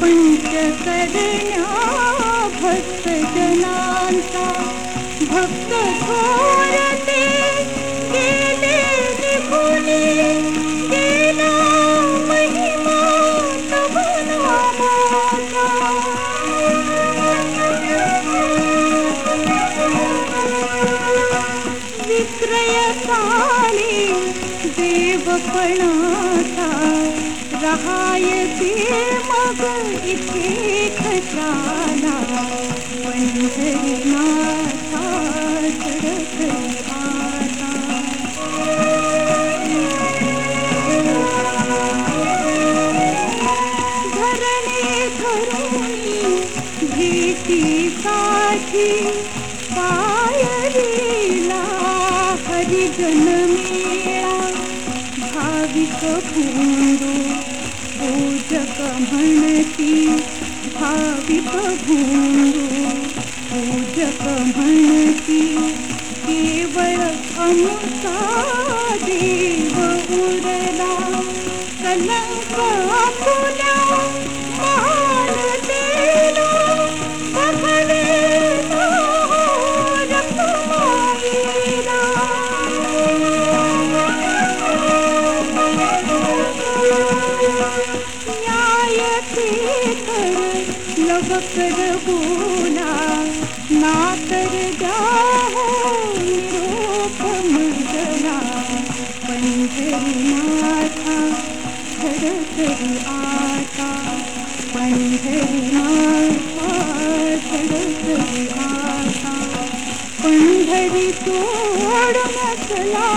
पञ्चकदया भक्तजनान्ता जना भक् भोले मेला महिमा विश्रयसी देव प्रणासा रहायचे मग इथे कशाला पंढरीनाथा चढतरी आता धरणे धरुणी भेटीसाठी पायरीला हरिजन मेळा भाविक भूंदू पूजक म्हणती भाविक भूंदू पूजक म्हणती केवल अमुसा देव उरला कलंक कर बोला नातर जाहो निरोप मगला पंढरीनाथा झडतरी आता पंढरीनाथा झडतरी आता पंढरी तोड मसला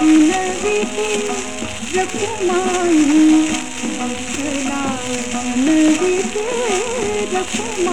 दिनविते रखुमाई बसला दिनविते 我不骂